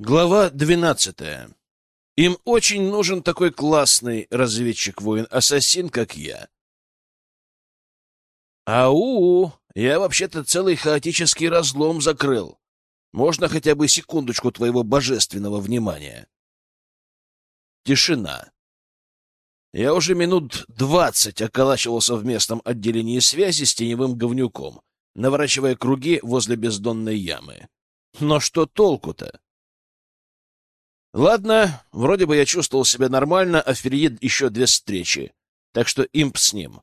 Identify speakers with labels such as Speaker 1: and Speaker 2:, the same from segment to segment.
Speaker 1: Глава двенадцатая. Им очень нужен такой классный разведчик-воин-ассасин, как я. Ау, я вообще-то целый хаотический разлом закрыл. Можно хотя бы секундочку твоего божественного внимания. Тишина. Я уже минут двадцать околачивался в местном отделении связи с теневым говнюком, наворачивая круги возле бездонной ямы. Но что толку-то? Ладно, вроде бы я чувствовал себя нормально, а впереди еще две встречи, так что имп с ним.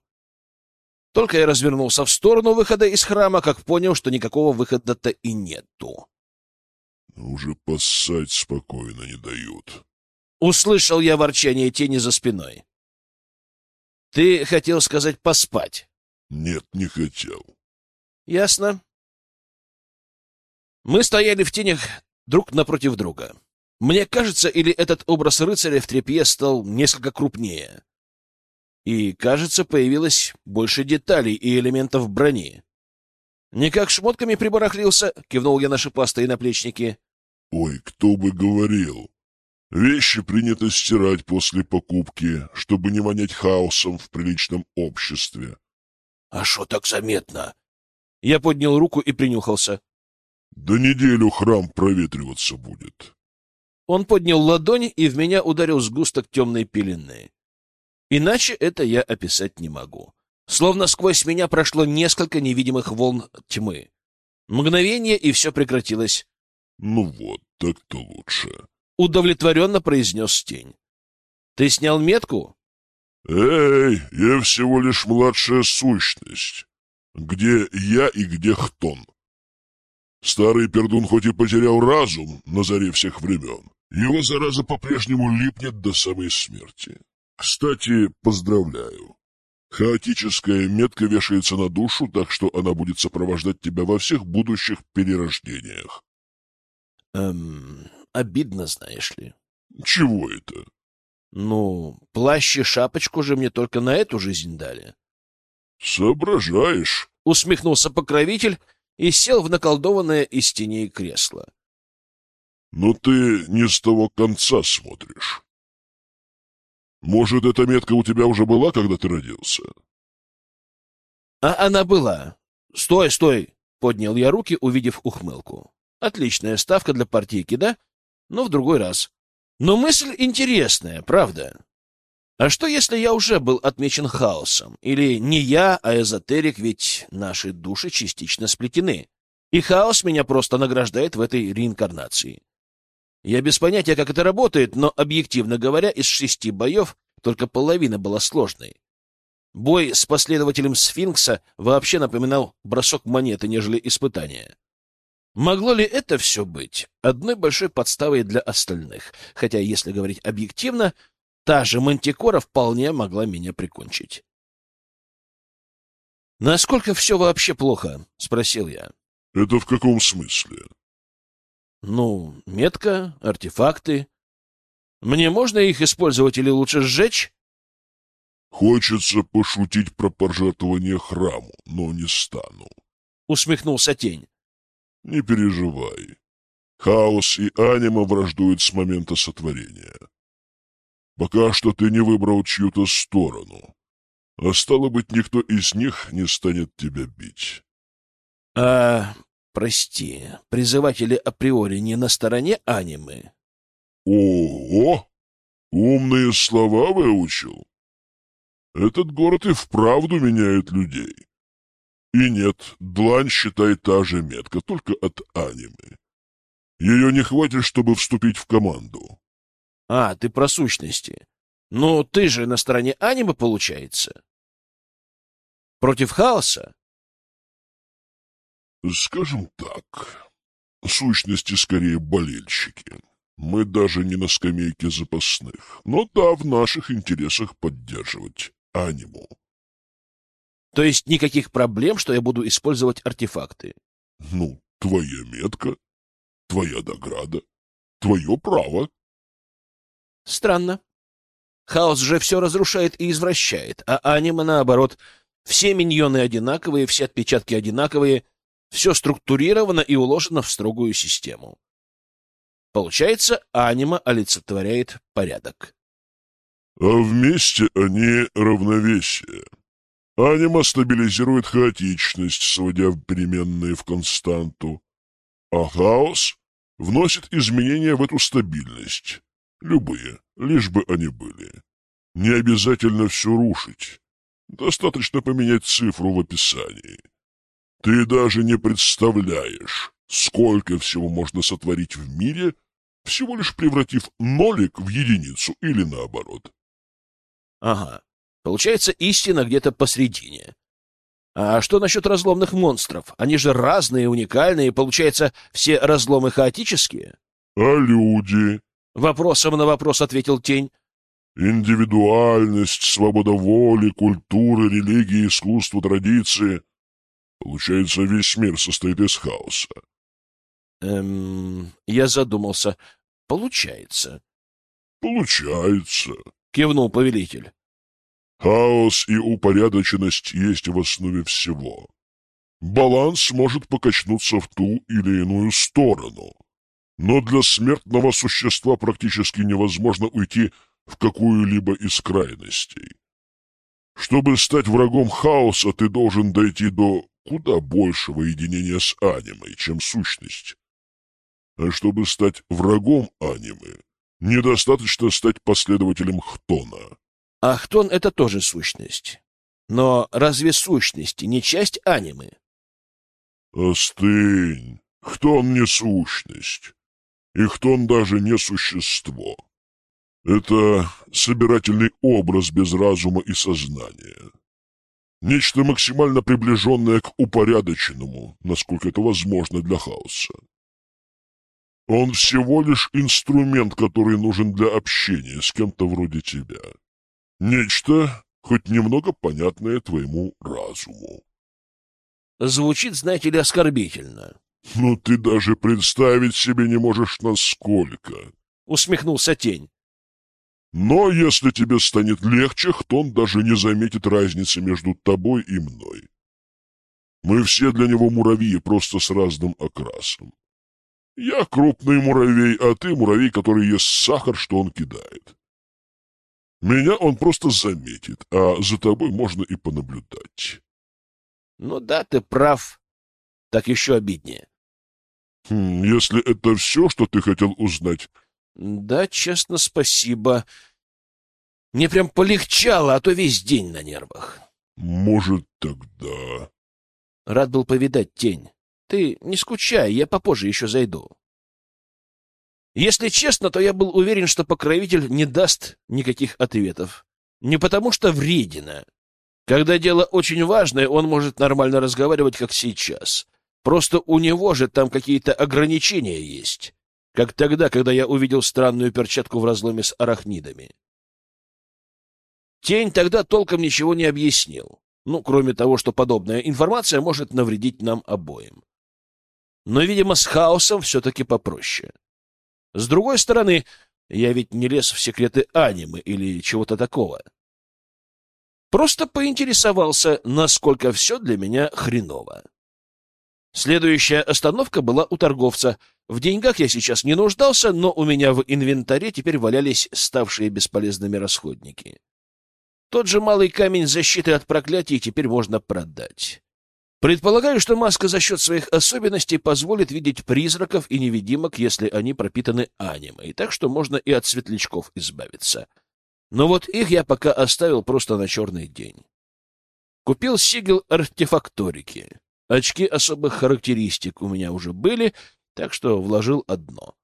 Speaker 1: Только я развернулся в сторону выхода из храма, как понял, что никакого выхода-то и нету.
Speaker 2: Уже поссать спокойно не дают.
Speaker 1: Услышал я ворчание тени за спиной. Ты хотел сказать поспать?
Speaker 2: Нет, не хотел.
Speaker 1: Ясно. Мы стояли в тенях друг напротив друга. Мне кажется, или этот образ рыцаря в тряпье стал несколько крупнее. И, кажется, появилось больше деталей и элементов брони. «Не как шмотками прибарахлился», — кивнул я на шипастые наплечники.
Speaker 2: «Ой, кто бы говорил. Вещи принято стирать после покупки, чтобы не вонять хаосом в приличном обществе».
Speaker 1: «А что так заметно?» Я поднял руку и принюхался.
Speaker 2: «Да неделю храм проветриваться будет».
Speaker 1: Он поднял ладонь, и в меня ударил сгусток темной пелены. Иначе это я описать не могу. Словно сквозь меня прошло несколько невидимых волн тьмы. Мгновение, и все прекратилось.
Speaker 2: — Ну вот, так-то лучше.
Speaker 1: — удовлетворенно произнес тень. — Ты снял метку?
Speaker 2: — Эй, я всего лишь младшая сущность. Где я и где Хтон? Старый пердун хоть и потерял разум на заре всех времен, его зараза по-прежнему липнет до самой смерти. Кстати, поздравляю. Хаотическая метка вешается на душу, так что она будет сопровождать тебя во всех будущих перерождениях.
Speaker 1: Эм, обидно, знаешь ли.
Speaker 2: Чего это?
Speaker 1: Ну, плащ и шапочку же мне только на эту жизнь дали.
Speaker 2: Соображаешь,
Speaker 1: усмехнулся покровитель и сел в наколдованное из теней кресло.
Speaker 2: Но ты не с того конца смотришь. Может, эта метка у тебя уже была, когда ты родился?
Speaker 1: А она была. Стой, стой! Поднял я руки, увидев ухмылку. Отличная ставка для партийки, да? Но в другой раз. Но мысль интересная, правда? А что, если я уже был отмечен хаосом? Или не я, а эзотерик, ведь наши души частично сплетены. И хаос меня просто награждает в этой реинкарнации. Я без понятия, как это работает, но, объективно говоря, из шести боев только половина была сложной. Бой с последователем сфинкса вообще напоминал бросок монеты, нежели испытание. Могло ли это все быть одной большой подставой для остальных? Хотя, если говорить объективно, та же Мантикора вполне могла меня прикончить. «Насколько все вообще плохо?» — спросил я.
Speaker 2: «Это в каком смысле?»
Speaker 1: Ну, метка, артефакты. Мне можно их использовать или лучше сжечь?
Speaker 2: Хочется пошутить про пожертвование храму, но не стану.
Speaker 1: Усмехнулся тень.
Speaker 2: Не переживай. Хаос и анима враждуют с момента сотворения. Пока что ты не выбрал чью-то сторону. А стало быть, никто из них не станет тебя бить.
Speaker 1: — А Прости, призыватели априори не на стороне анимы.
Speaker 2: Ого! Умные слова выучил. Этот город и вправду меняет людей. И нет, длань, считай, та же метка, только от анимы. Ее не хватит, чтобы вступить в команду.
Speaker 1: А, ты про сущности. Ну, ты же на стороне анимы, получается. Против хаоса?
Speaker 2: Скажем так, сущности скорее болельщики. Мы даже не на скамейке запасных, но да, в наших интересах поддерживать аниму.
Speaker 1: То есть никаких проблем, что я буду использовать артефакты?
Speaker 2: Ну, твоя метка, твоя награда, твое право.
Speaker 1: Странно. Хаос же все разрушает и извращает, а анима, наоборот, все миньоны одинаковые, все отпечатки одинаковые — все структурировано и уложено в строгую систему. Получается, анима олицетворяет порядок.
Speaker 2: А вместе они равновесие. Анима стабилизирует хаотичность, сводя переменные в константу, а хаос вносит изменения в эту стабильность. Любые, лишь бы они были. Не обязательно все рушить. Достаточно поменять цифру в описании. Ты даже не представляешь, сколько всего можно сотворить в мире, всего лишь превратив нолик в единицу или наоборот.
Speaker 1: Ага. Получается, истина где-то посредине. А что насчет разломных монстров? Они же разные, уникальные, получается, все разломы хаотические?
Speaker 2: А люди?
Speaker 1: Вопросом на вопрос ответил тень.
Speaker 2: Индивидуальность, свобода воли, культура, религия, искусство, традиции. Получается, весь мир состоит из хаоса.
Speaker 1: Эм, я задумался. Получается.
Speaker 2: Получается,
Speaker 1: кивнул повелитель.
Speaker 2: Хаос и упорядоченность есть в основе всего. Баланс может покачнуться в ту или иную сторону. Но для смертного существа практически невозможно уйти в какую-либо из крайностей. Чтобы стать врагом хаоса, ты должен дойти до куда большего единения с анимой, чем сущность. А чтобы стать врагом анимы, недостаточно стать последователем Хтона.
Speaker 1: Ахтон — это тоже сущность. Но разве сущности не часть анимы?
Speaker 2: Остынь. Хтон не сущность. И Хтон даже не существо. Это собирательный образ без разума и сознания. Нечто максимально приближенное к упорядоченному, насколько это возможно для хаоса. Он всего лишь инструмент, который нужен для общения с кем-то вроде тебя. Нечто, хоть немного понятное твоему разуму.
Speaker 1: Звучит, знаете ли, оскорбительно.
Speaker 2: Ну, ты даже представить себе не можешь, насколько.
Speaker 1: Усмехнулся тень.
Speaker 2: Но если тебе станет легче, Хтон даже не заметит разницы между тобой и мной. Мы все для него муравьи, просто с разным окрасом. Я крупный муравей, а ты муравей, который ест сахар, что он кидает. Меня он просто заметит, а за тобой можно и понаблюдать.
Speaker 1: Ну да, ты прав. Так еще обиднее.
Speaker 2: Хм, если это все, что ты хотел узнать...
Speaker 1: Да, честно, спасибо. Мне прям полегчало, а то весь день на нервах.
Speaker 2: Может, тогда...
Speaker 1: Рад был повидать тень. Ты не скучай, я попозже еще зайду. Если честно, то я был уверен, что покровитель не даст никаких ответов. Не потому что вредина. Когда дело очень важное, он может нормально разговаривать, как сейчас. Просто у него же там какие-то ограничения есть. Как тогда, когда я увидел странную перчатку в разломе с арахнидами. Тень тогда толком ничего не объяснил. Ну, кроме того, что подобная информация может навредить нам обоим. Но, видимо, с хаосом все-таки попроще. С другой стороны, я ведь не лез в секреты анимы или чего-то такого. Просто поинтересовался, насколько все для меня хреново. Следующая остановка была у торговца. В деньгах я сейчас не нуждался, но у меня в инвентаре теперь валялись ставшие бесполезными расходники. Тот же малый камень защиты от проклятий теперь можно продать. Предполагаю, что маска за счет своих особенностей позволит видеть призраков и невидимок, если они пропитаны анимой, так что можно и от светлячков избавиться. Но вот их я пока оставил просто на черный день. Купил сигел артефакторики. Очки особых характеристик у меня уже были, так что вложил одно.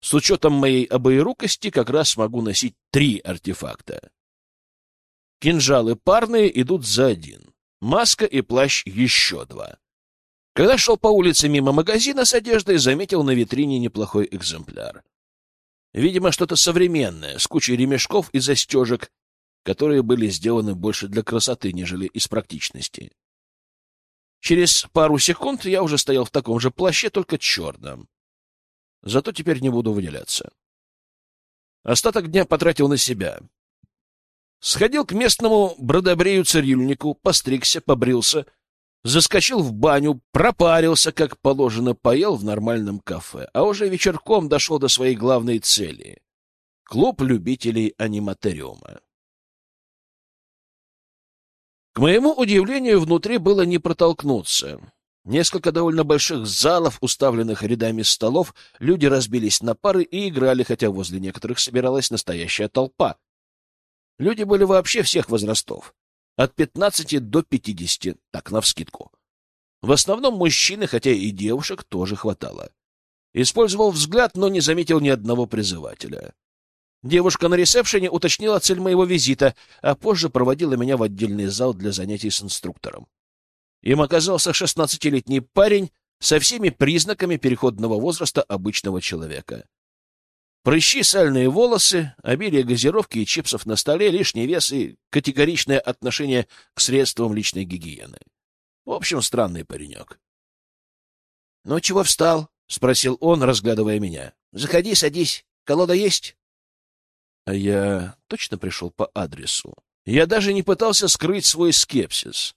Speaker 1: С учетом моей обоирукости как раз смогу носить три артефакта. Кинжалы парные идут за один маска и плащ еще два. Когда шел по улице мимо магазина с одеждой, заметил на витрине неплохой экземпляр. Видимо, что-то современное, с кучей ремешков и застежек, которые были сделаны больше для красоты, нежели из практичности. Через пару секунд я уже стоял в таком же плаще, только черном. Зато теперь не буду выделяться. Остаток дня потратил на себя. Сходил к местному бродобрею-цирюльнику, постригся, побрился, заскочил в баню, пропарился, как положено, поел в нормальном кафе, а уже вечерком дошел до своей главной цели — клуб любителей аниматориума. К моему удивлению, внутри было не протолкнуться. Несколько довольно больших залов, уставленных рядами столов, люди разбились на пары и играли, хотя возле некоторых собиралась настоящая толпа. Люди были вообще всех возрастов. От 15 до 50, так, навскидку. В основном мужчины, хотя и девушек тоже хватало. Использовал взгляд, но не заметил ни одного призывателя. Девушка на ресепшене уточнила цель моего визита, а позже проводила меня в отдельный зал для занятий с инструктором. Им оказался шестнадцатилетний парень со всеми признаками переходного возраста обычного человека. Прыщи, сальные волосы, обилие газировки и чипсов на столе, лишний вес и категоричное отношение к средствам личной гигиены. В общем, странный паренек. — Ну, чего встал? — спросил он, разглядывая меня. — Заходи, садись. Колода есть? А я точно пришел по адресу. Я даже не пытался скрыть свой скепсис.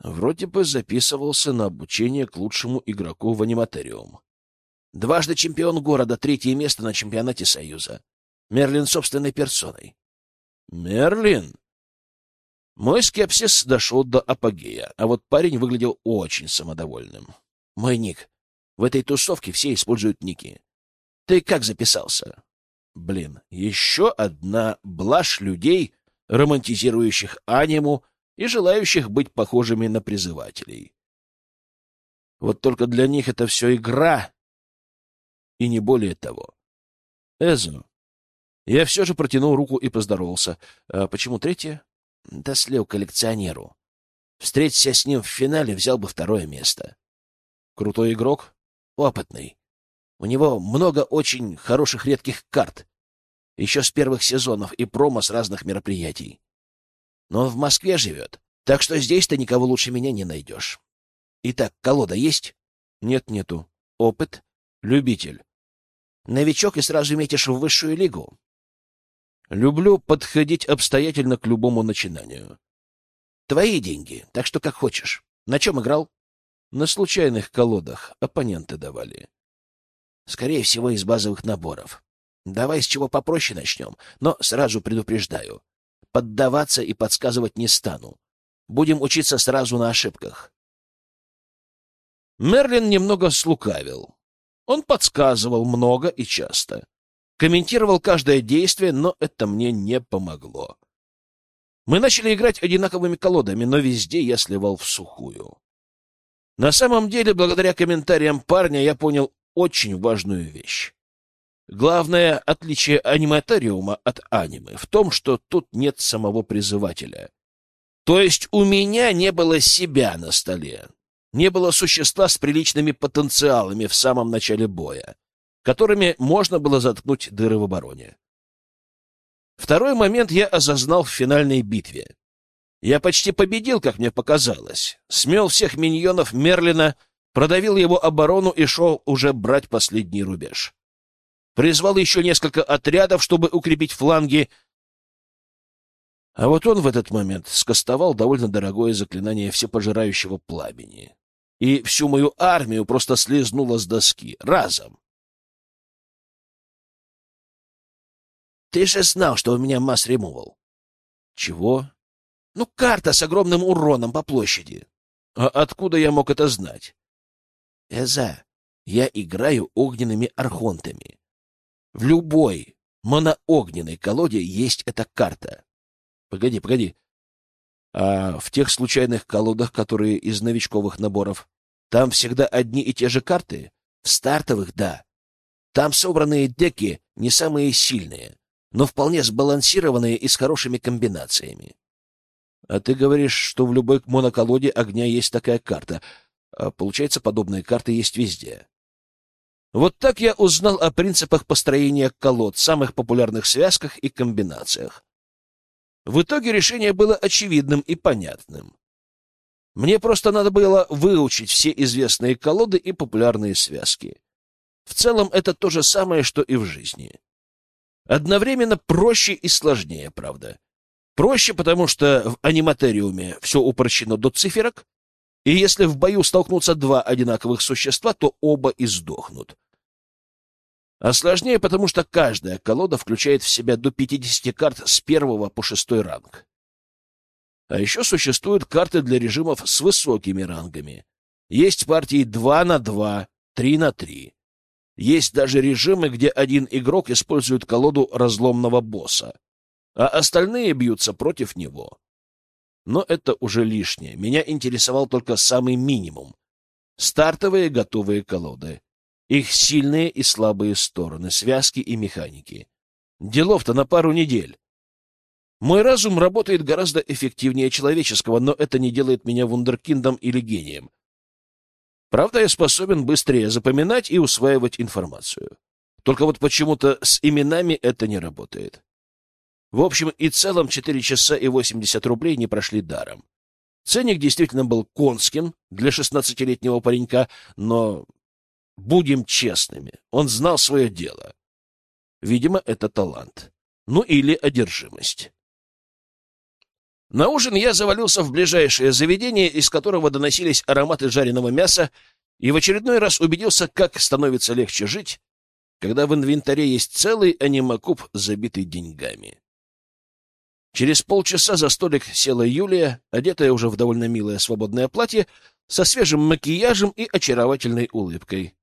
Speaker 1: Вроде бы записывался на обучение к лучшему игроку в аниматориум. Дважды чемпион города, третье место на чемпионате Союза. Мерлин собственной персоной. Мерлин? Мой скепсис дошел до апогея, а вот парень выглядел очень самодовольным. Мой ник. В этой тусовке все используют ники. Ты как записался? Блин, еще одна блажь людей, романтизирующих аниму и желающих быть похожими на призывателей. Вот только для них это все игра, и не более того. Эзо. Я все же протянул руку и поздоровался. А почему третье? Да слил коллекционеру. Встреться с ним в финале, взял бы второе место. Крутой игрок? Опытный. У него много очень хороших редких карт. Еще с первых сезонов и промо с разных мероприятий. Но он в Москве живет, так что здесь ты никого лучше меня не найдешь. Итак, колода есть? Нет, нету. Опыт? Любитель. Новичок и сразу метишь в высшую лигу. Люблю подходить обстоятельно к любому начинанию. Твои деньги, так что как хочешь. На чем играл? На случайных колодах оппоненты давали. Скорее всего, из базовых наборов. Давай с чего попроще начнем, но сразу предупреждаю. Поддаваться и подсказывать не стану. Будем учиться сразу на ошибках. Мерлин немного слукавил. Он подсказывал много и часто. Комментировал каждое действие, но это мне не помогло. Мы начали играть одинаковыми колодами, но везде я сливал в сухую. На самом деле, благодаря комментариям парня, я понял очень важную вещь. Главное отличие аниматориума от аниме в том, что тут нет самого призывателя. То есть у меня не было себя на столе, не было существа с приличными потенциалами в самом начале боя, которыми можно было заткнуть дыры в обороне. Второй момент я осознал в финальной битве. Я почти победил, как мне показалось. Смел всех миньонов Мерлина, продавил его оборону и шел уже брать последний рубеж. Призвал еще несколько отрядов, чтобы укрепить фланги, а вот он в этот момент скостовал довольно дорогое заклинание всепожирающего пламени и всю мою армию просто слезнула с доски. Разом. Ты же знал, что у меня масс-ремувал. Чего? Ну, карта с огромным уроном по площади. А откуда я мог это знать? Эза, я играю огненными архонтами. В любой моноогненной колоде есть эта карта. Погоди, погоди. А в тех случайных колодах, которые из новичковых наборов, там всегда одни и те же карты? В стартовых — да. Там собранные деки не самые сильные, но вполне сбалансированные и с хорошими комбинациями. А ты говоришь, что в любой моноколоде огня есть такая карта. А получается, подобные карты есть везде. Вот так я узнал о принципах построения колод, самых популярных связках и комбинациях. В итоге решение было очевидным и понятным. Мне просто надо было выучить все известные колоды и популярные связки. В целом это то же самое, что и в жизни. Одновременно проще и сложнее, правда. Проще, потому что в аниматориуме все упрощено до циферок, И если в бою столкнутся два одинаковых существа, то оба и сдохнут. А сложнее, потому что каждая колода включает в себя до 50 карт с первого по шестой ранг. А еще существуют карты для режимов с высокими рангами. Есть партии 2 на 2, 3 на 3. Есть даже режимы, где один игрок использует колоду разломного босса, а остальные бьются против него. Но это уже лишнее. Меня интересовал только самый минимум. Стартовые готовые колоды. Их сильные и слабые стороны, связки и механики. Делов-то на пару недель. Мой разум работает гораздо эффективнее человеческого, но это не делает меня вундеркиндом или гением. Правда, я способен быстрее запоминать и усваивать информацию. Только вот почему-то с именами это не работает. В общем и целом 4 часа и 80 рублей не прошли даром. Ценник действительно был конским для шестнадцатилетнего паренька, но будем честными, он знал свое дело. Видимо, это талант. Ну или одержимость. На ужин я завалился в ближайшее заведение, из которого доносились ароматы жареного мяса, и в очередной раз убедился, как становится легче жить, когда в инвентаре есть целый анимакуб, забитый деньгами. Через полчаса за столик села Юлия, одетая уже в довольно милое свободное платье, со свежим макияжем и очаровательной улыбкой.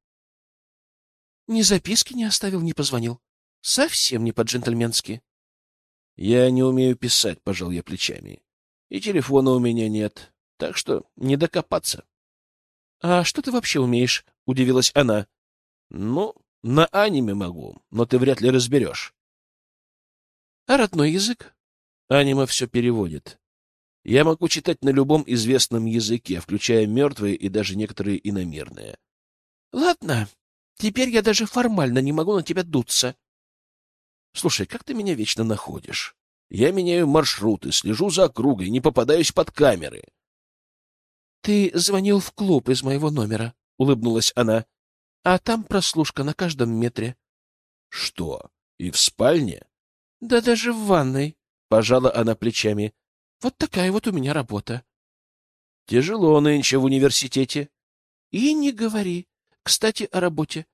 Speaker 1: — Ни записки не оставил, не позвонил. Совсем не по-джентльменски. — Я не умею писать, — пожал я плечами. — И телефона у меня нет, так что не докопаться. — А что ты вообще умеешь? — удивилась она. — Ну, на аниме могу, но ты вряд ли разберешь. — А родной язык? Анима все переводит. Я могу читать на любом известном языке, включая мертвые и даже некоторые иномерные. — Ладно, теперь я даже формально не могу на тебя дуться. — Слушай, как ты меня вечно находишь? Я меняю маршруты, слежу за округой, не попадаюсь под камеры. — Ты звонил в клуб из моего номера, — улыбнулась она. — А там прослушка на каждом метре. — Что, и в спальне? — Да даже в ванной. Пожала она плечами. Вот такая вот у меня работа. Тяжело нынче в университете. И не говори. Кстати, о работе.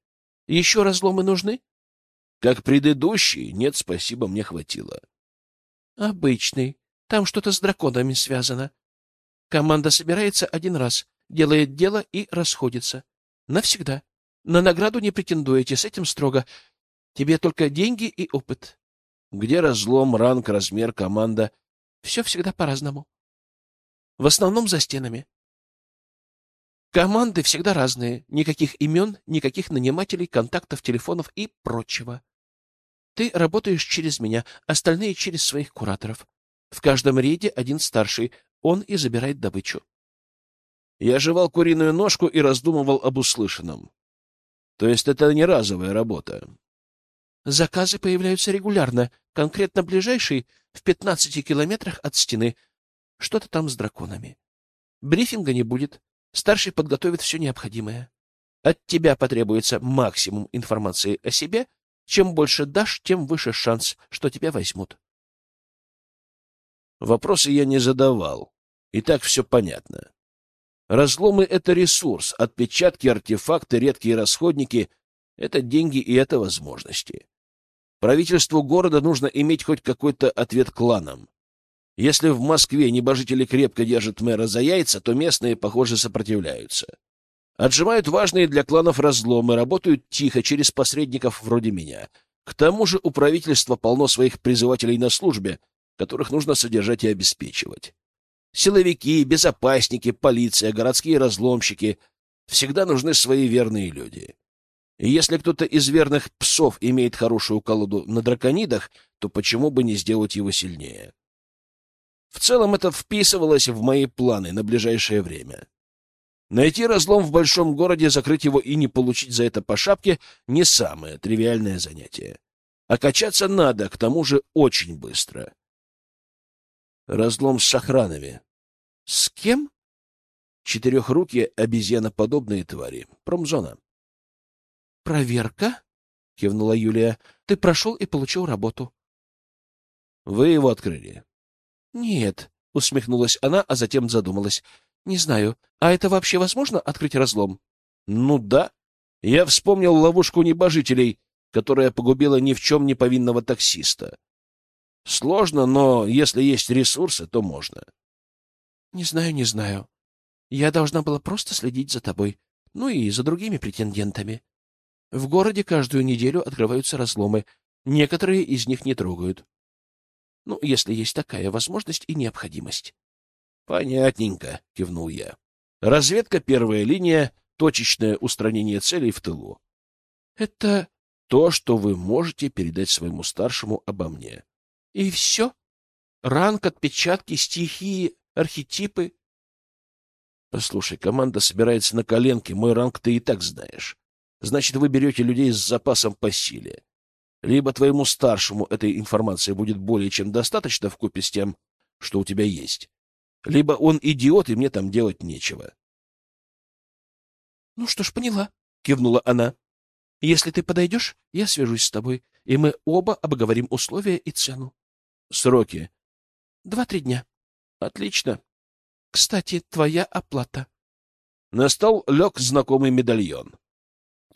Speaker 1: Еще разломы нужны? Как предыдущий, нет, спасибо, мне хватило. Обычный. Там что-то с драконами связано. Команда собирается один раз, делает дело и расходится. Навсегда. На награду не претендуете, с этим строго. Тебе только деньги и опыт. Где разлом, ранг, размер, команда? Все всегда по-разному. В основном за стенами. Команды всегда разные. Никаких имен, никаких нанимателей, контактов, телефонов и прочего. Ты работаешь через меня, остальные через своих кураторов. В каждом рейде один старший, он и забирает добычу. Я жевал куриную ножку и раздумывал об услышанном. То есть это не разовая работа. Заказы появляются регулярно, конкретно ближайший в 15 километрах от стены. Что-то там с драконами. Брифинга не будет. Старший подготовит все необходимое. От тебя потребуется максимум информации о себе. Чем больше дашь, тем выше шанс, что тебя возьмут. Вопросы я не задавал. И так все понятно. Разломы — это ресурс, отпечатки, артефакты, редкие расходники — это деньги и это возможности. Правительству города нужно иметь хоть какой-то ответ кланам. Если в Москве небожители крепко держат мэра за яйца, то местные, похоже, сопротивляются. Отжимают важные для кланов разломы, работают тихо, через посредников вроде меня. К тому же у правительства полно своих призывателей на службе, которых нужно содержать и обеспечивать. Силовики, безопасники, полиция, городские разломщики — всегда нужны свои верные люди. И если кто-то из верных псов имеет хорошую колоду на драконидах, то почему бы не сделать его сильнее? В целом это вписывалось в мои планы на ближайшее время. Найти разлом в большом городе, закрыть его и не получить за это по шапке — не самое тривиальное занятие. А качаться надо, к тому же очень быстро. Разлом с шахранами. С кем? Четырехрукие обезьяноподобные твари. Промзона. «Проверка?» — кивнула Юлия. «Ты прошел и получил работу». «Вы его открыли?» «Нет», — усмехнулась она, а затем задумалась.
Speaker 3: Не знаю. А это вообще возможно открыть разлом?
Speaker 1: Ну да. Я вспомнил ловушку небожителей, которая погубила ни в чем не повинного таксиста. Сложно, но если есть ресурсы, то можно.
Speaker 3: Не знаю, не знаю. Я должна была просто следить за тобой, ну и за другими претендентами. В городе каждую неделю открываются разломы. Некоторые из них не трогают. Ну, если есть такая возможность и необходимость.
Speaker 1: Понятненько, кивнул я. Разведка первая линия, точечное устранение целей в тылу. Это то, что вы можете передать своему старшему обо мне.
Speaker 3: И все? Ранг, отпечатки, стихии, архетипы?
Speaker 1: Послушай, команда собирается на коленке, мой ранг ты и так знаешь. Значит, вы берете людей с запасом по силе. Либо твоему старшему этой информации будет более чем достаточно в купе с тем, что у тебя есть. Либо он идиот, и мне там делать нечего.
Speaker 3: — Ну что ж, поняла, — кивнула она. — Если ты подойдешь, я свяжусь с тобой, и мы оба обговорим условия и цену.
Speaker 1: — Сроки?
Speaker 3: — Два-три дня.
Speaker 1: — Отлично.
Speaker 3: — Кстати, твоя оплата.
Speaker 1: На стол лег знакомый медальон.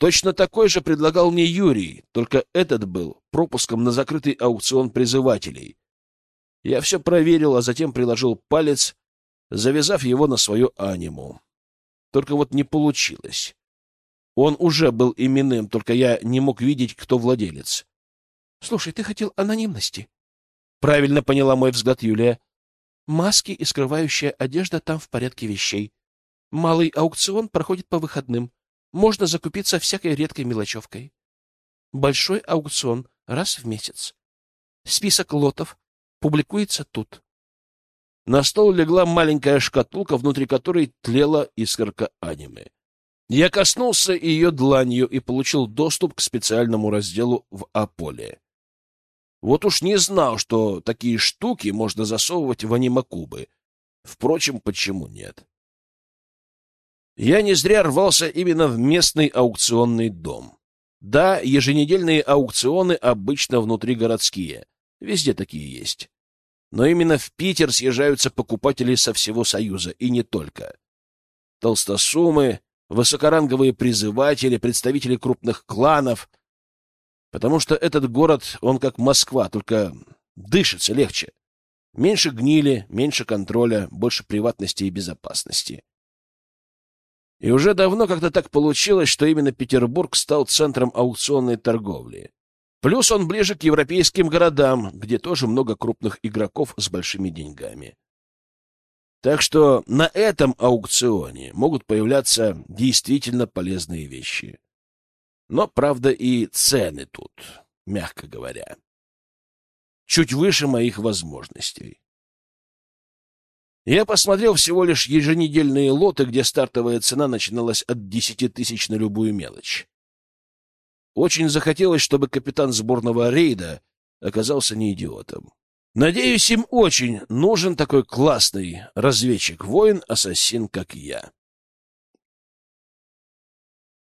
Speaker 1: Точно такой же предлагал мне Юрий, только этот был пропуском на закрытый аукцион призывателей. Я все проверил, а затем приложил палец, завязав его на свою аниму. Только вот не получилось. Он уже был именным, только я не мог видеть, кто владелец.
Speaker 3: — Слушай, ты хотел анонимности?
Speaker 1: — Правильно поняла мой взгляд Юлия.
Speaker 3: — Маски и скрывающая одежда там в порядке вещей. Малый аукцион проходит по выходным можно закупиться всякой редкой мелочевкой. Большой аукцион раз в месяц. Список лотов публикуется тут.
Speaker 1: На стол легла маленькая шкатулка, внутри которой тлела искорка аниме. Я коснулся ее дланью и получил доступ к специальному разделу в Аполе. Вот уж не знал, что такие штуки можно засовывать в анимакубы. Впрочем, почему нет? Я не зря рвался именно в местный аукционный дом. Да, еженедельные аукционы обычно внутригородские. Везде такие есть. Но именно в Питер съезжаются покупатели со всего Союза, и не только. Толстосумы, высокоранговые призыватели, представители крупных кланов. Потому что этот город, он как Москва, только дышится легче. Меньше гнили, меньше контроля, больше приватности и безопасности. И уже давно как-то так получилось, что именно Петербург стал центром аукционной торговли. Плюс он ближе к европейским городам, где тоже много крупных игроков с большими деньгами. Так что на этом аукционе могут появляться действительно полезные вещи. Но, правда, и цены тут, мягко говоря, чуть выше моих возможностей. Я посмотрел всего лишь еженедельные лоты, где стартовая цена начиналась от десяти тысяч на любую мелочь. Очень захотелось, чтобы капитан сборного рейда оказался не идиотом. Надеюсь, им очень нужен такой классный разведчик-воин-ассасин, как я.